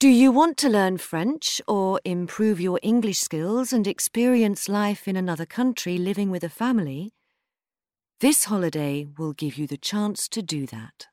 Do you want to learn French or improve your English skills and experience life in another country living with a family? This holiday will give you the chance to do that.